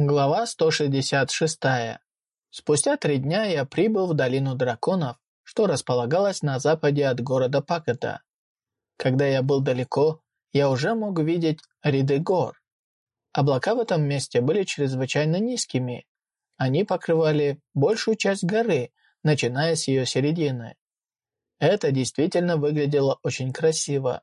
Глава 166. Спустя три дня я прибыл в долину драконов, что располагалась на западе от города Пакета. Когда я был далеко, я уже мог видеть ряды гор. Облака в этом месте были чрезвычайно низкими. Они покрывали большую часть горы, начиная с ее середины. Это действительно выглядело очень красиво.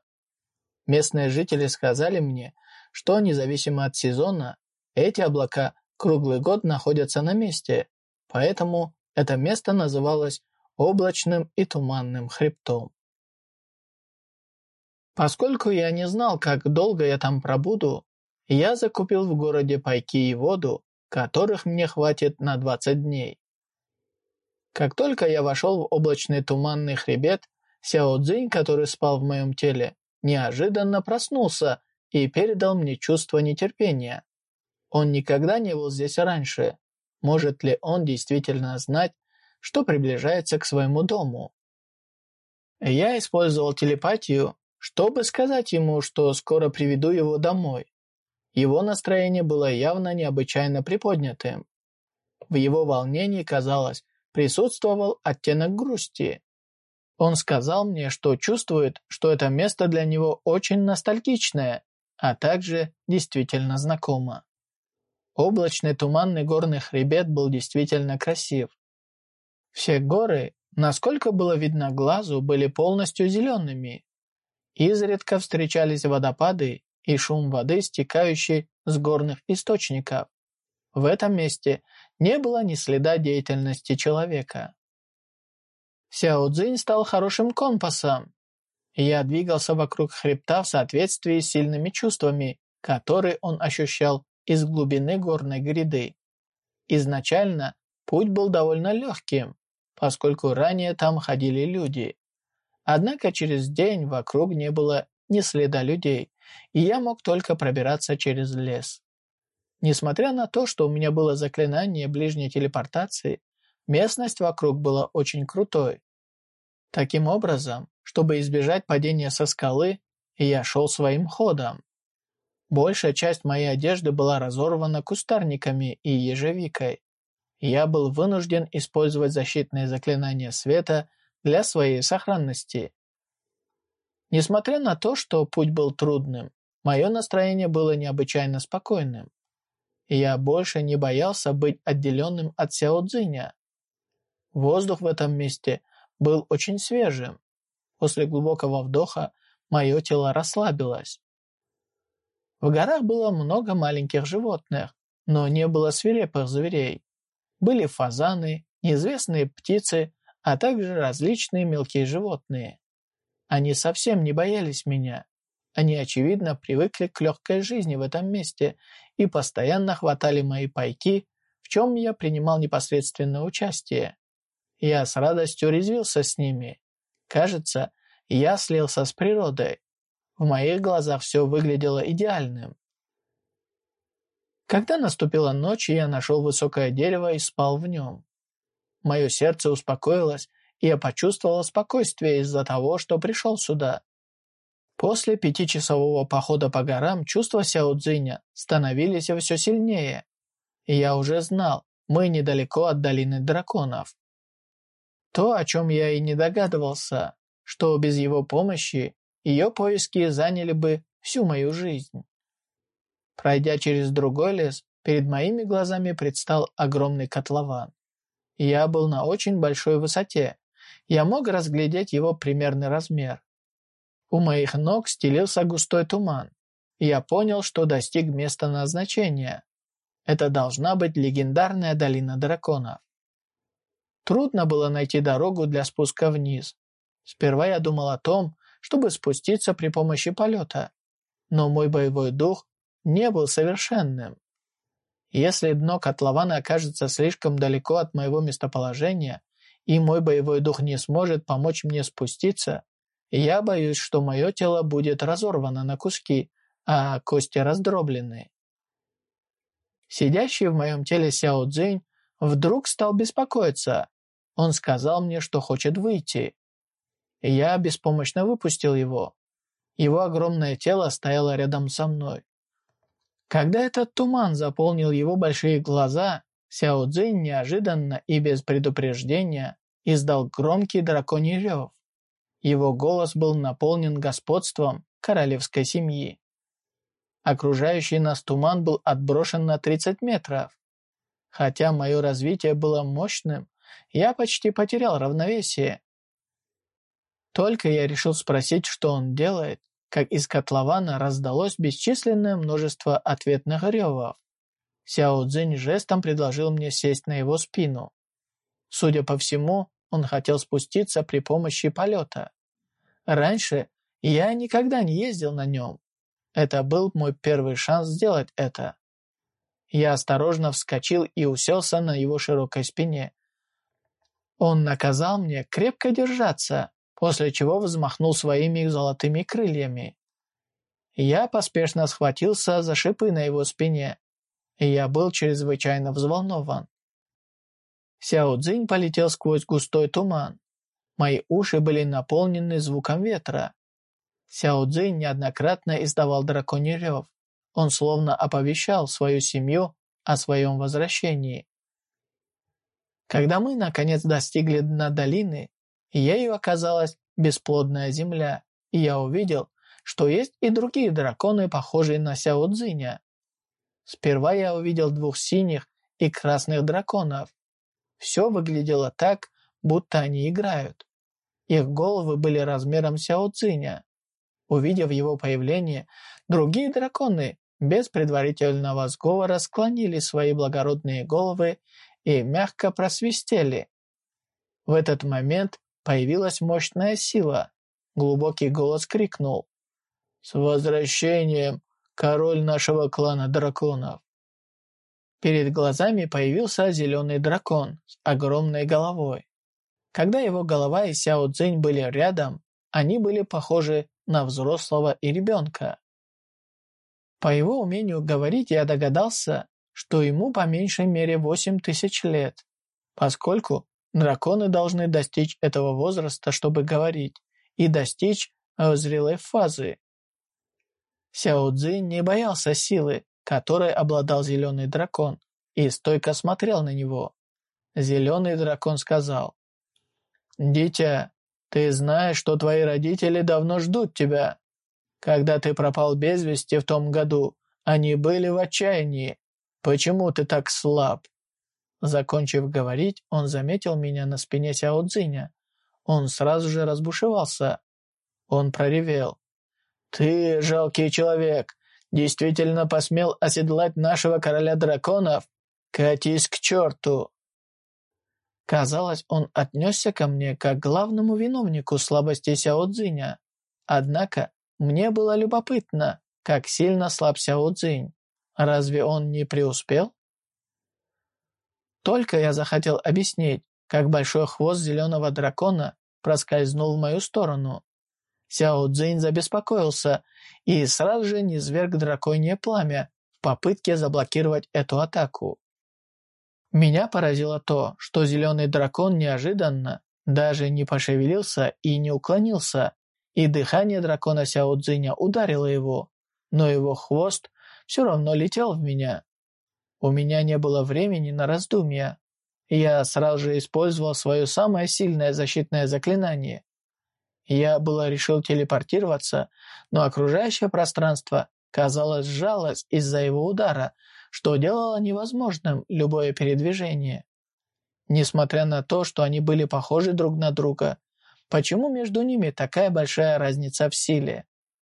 Местные жители сказали мне, что независимо от сезона, эти облака круглый год находятся на месте, поэтому это место называлось облачным и туманным хребтом. Поскольку я не знал, как долго я там пробуду, я закупил в городе пайки и воду, которых мне хватит на 20 дней. Как только я вошел в облачный туманный хребет, Сяо Цзинь, который спал в моем теле, неожиданно проснулся и передал мне чувство нетерпения. Он никогда не был здесь раньше. Может ли он действительно знать, что приближается к своему дому? Я использовал телепатию, чтобы сказать ему, что скоро приведу его домой. Его настроение было явно необычайно приподнятым. В его волнении, казалось, присутствовал оттенок грусти. Он сказал мне, что чувствует, что это место для него очень ностальгичное, а также действительно знакомо. Облачный туманный горный хребет был действительно красив. Все горы, насколько было видно глазу, были полностью зелеными. Изредка встречались водопады и шум воды, стекающий с горных источников. В этом месте не было ни следа деятельности человека. Сяо Цзинь стал хорошим компасом. Я двигался вокруг хребта в соответствии с сильными чувствами, которые он ощущал из глубины горной гряды. Изначально путь был довольно легким, поскольку ранее там ходили люди. Однако через день вокруг не было ни следа людей, и я мог только пробираться через лес. Несмотря на то, что у меня было заклинание ближней телепортации, местность вокруг была очень крутой. Таким образом, чтобы избежать падения со скалы, я шел своим ходом. Большая часть моей одежды была разорвана кустарниками и ежевикой. Я был вынужден использовать защитные заклинания света для своей сохранности. Несмотря на то, что путь был трудным, мое настроение было необычайно спокойным. Я больше не боялся быть отделенным от Сяо Цзиня. Воздух в этом месте был очень свежим. После глубокого вдоха мое тело расслабилось. В горах было много маленьких животных, но не было свирепых зверей. Были фазаны, неизвестные птицы, а также различные мелкие животные. Они совсем не боялись меня. Они, очевидно, привыкли к легкой жизни в этом месте и постоянно хватали мои пайки, в чем я принимал непосредственное участие. Я с радостью резвился с ними. Кажется, я слился с природой. В моих глазах все выглядело идеальным. Когда наступила ночь, я нашел высокое дерево и спал в нем. Мое сердце успокоилось, и я почувствовал спокойствие из-за того, что пришел сюда. После пятичасового похода по горам чувства Сяо Цзиня становились все сильнее, и я уже знал, мы недалеко от долины драконов. То, о чем я и не догадывался, что без его помощи ее поиски заняли бы всю мою жизнь. Пройдя через другой лес, перед моими глазами предстал огромный котлован. Я был на очень большой высоте. Я мог разглядеть его примерный размер. У моих ног стелился густой туман. Я понял, что достиг места назначения. Это должна быть легендарная долина драконов. Трудно было найти дорогу для спуска вниз. Сперва я думал о том, чтобы спуститься при помощи полета. Но мой боевой дух не был совершенным. Если дно котлована окажется слишком далеко от моего местоположения, и мой боевой дух не сможет помочь мне спуститься, я боюсь, что мое тело будет разорвано на куски, а кости раздроблены. Сидящий в моем теле Сяо Цзинь вдруг стал беспокоиться. Он сказал мне, что хочет выйти. Я беспомощно выпустил его. Его огромное тело стояло рядом со мной. Когда этот туман заполнил его большие глаза, Сяо Цзинь неожиданно и без предупреждения издал громкий драконий рев. Его голос был наполнен господством королевской семьи. Окружающий нас туман был отброшен на 30 метров. Хотя мое развитие было мощным, я почти потерял равновесие. Только я решил спросить, что он делает, как из котлована раздалось бесчисленное множество ответных ревов. Сяо Цзинь жестом предложил мне сесть на его спину. Судя по всему, он хотел спуститься при помощи полета. Раньше я никогда не ездил на нем. Это был мой первый шанс сделать это. Я осторожно вскочил и уселся на его широкой спине. Он наказал мне крепко держаться, после чего взмахнул своими золотыми крыльями. Я поспешно схватился за шипы на его спине, и я был чрезвычайно взволнован. Сяо Цзинь полетел сквозь густой туман. Мои уши были наполнены звуком ветра. Сяо Цзинь неоднократно издавал драконий рев. Он словно оповещал свою семью о своем возвращении. Когда мы, наконец, достигли дна долины, ею оказалась бесплодная земля, и я увидел, что есть и другие драконы, похожие на Сяо Цзиня. Сперва я увидел двух синих и красных драконов. Все выглядело так, будто они играют. Их головы были размером Сяо Цзиня. Увидев его появление, другие драконы без предварительного сговора склонили свои благородные головы и мягко просвистели. В этот момент появилась мощная сила. Глубокий голос крикнул «С возвращением, король нашего клана драконов!» Перед глазами появился зеленый дракон с огромной головой. Когда его голова и Сяо Цзинь были рядом, они были похожи на взрослого и ребенка. По его умению говорить я догадался, что ему по меньшей мере 8 тысяч лет, поскольку драконы должны достичь этого возраста, чтобы говорить, и достичь э, зрелой фазы. Сяо Цзи не боялся силы, которой обладал зеленый дракон, и стойко смотрел на него. Зеленый дракон сказал, «Дитя, ты знаешь, что твои родители давно ждут тебя. Когда ты пропал без вести в том году, они были в отчаянии. Почему ты так слаб?» Закончив говорить, он заметил меня на спине Сяо Цзиня. Он сразу же разбушевался. Он проревел. «Ты, жалкий человек, действительно посмел оседлать нашего короля драконов? Катись к черту!» Казалось, он отнесся ко мне как к главному виновнику слабости Сяо Цзиня. Однако мне было любопытно, как сильно слаб Сяо Цзинь. Разве он не преуспел? Только я захотел объяснить, как большой хвост зеленого дракона проскользнул в мою сторону. Сяо Цзинь забеспокоился и сразу же низверг драконье пламя в попытке заблокировать эту атаку. Меня поразило то, что зеленый дракон неожиданно даже не пошевелился и не уклонился, и дыхание дракона Сяо Цзиня ударило его, но его хвост все равно летел в меня. У меня не было времени на раздумья. Я сразу же использовал свое самое сильное защитное заклинание. Я было решил телепортироваться, но окружающее пространство, казалось, сжалось из-за его удара, что делало невозможным любое передвижение. Несмотря на то, что они были похожи друг на друга, почему между ними такая большая разница в силе?